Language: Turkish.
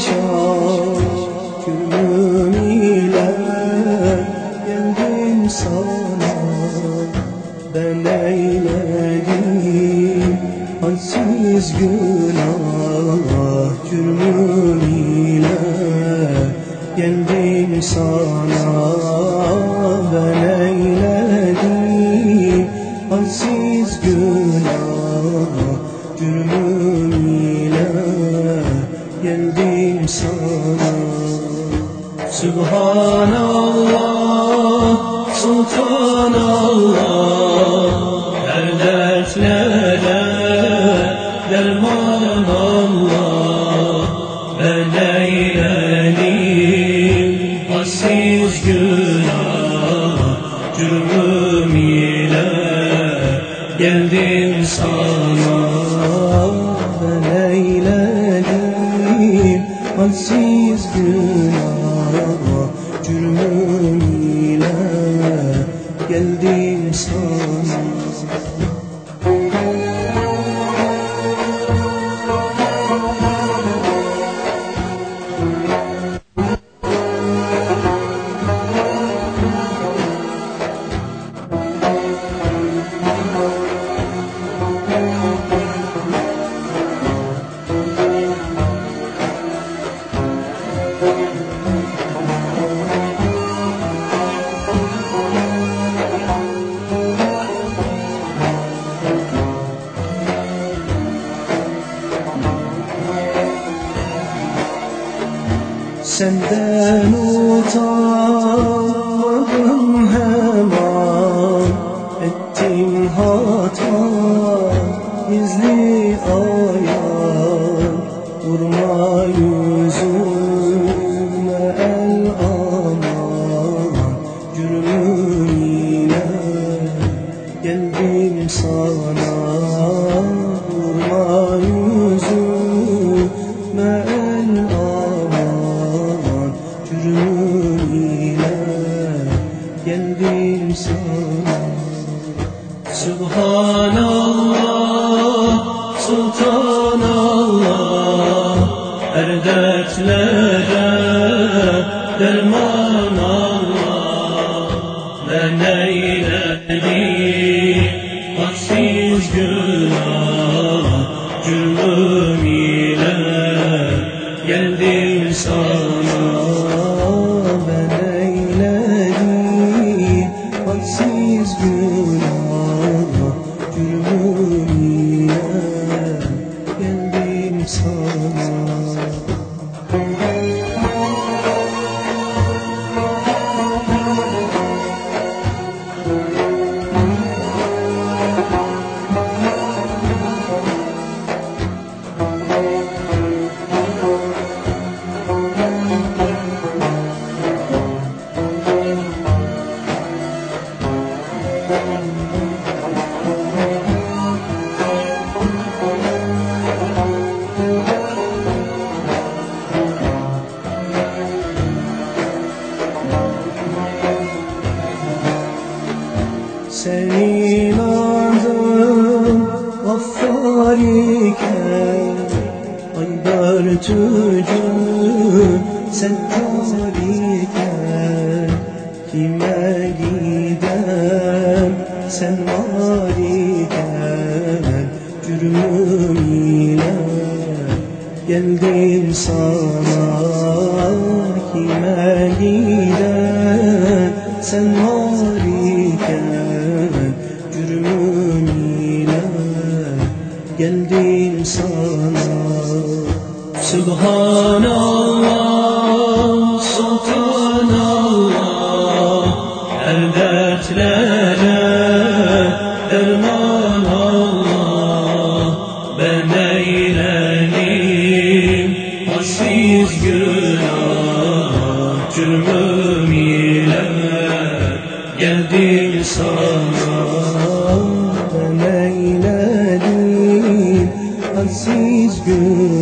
padişah Gülüm ile geldim sana. Ben eyledim hadsiz günah. Cürmüm ile geldim sana. Ben eyledim hadsiz günah. Cürmüm ile geldim Subhanallah, Sultanallah Her dertlere derman Ben eyledim hassiz günah. Cürmüm ile geldim sana hadsiz günah Cürmüm ile geldim sana Senden utanmadım hemen. Ettim hata gizli ayar. Vurma yüzüme el aman. Cürmüm ile geldim sana. Vurma yüzüme Subhanallah, Sultanallah. Her dertlere derman Gaffar iken Aybar tücü Settar iken Kime gidem Sen var iken Cürmüm ile Geldim sana. Kime gidem Sen var Subhanallah, Sultanallah Her dertlere derman Allah Ben eyledim Aziz günah cürmüm ile Geldim sana Ben eyledim Aziz günah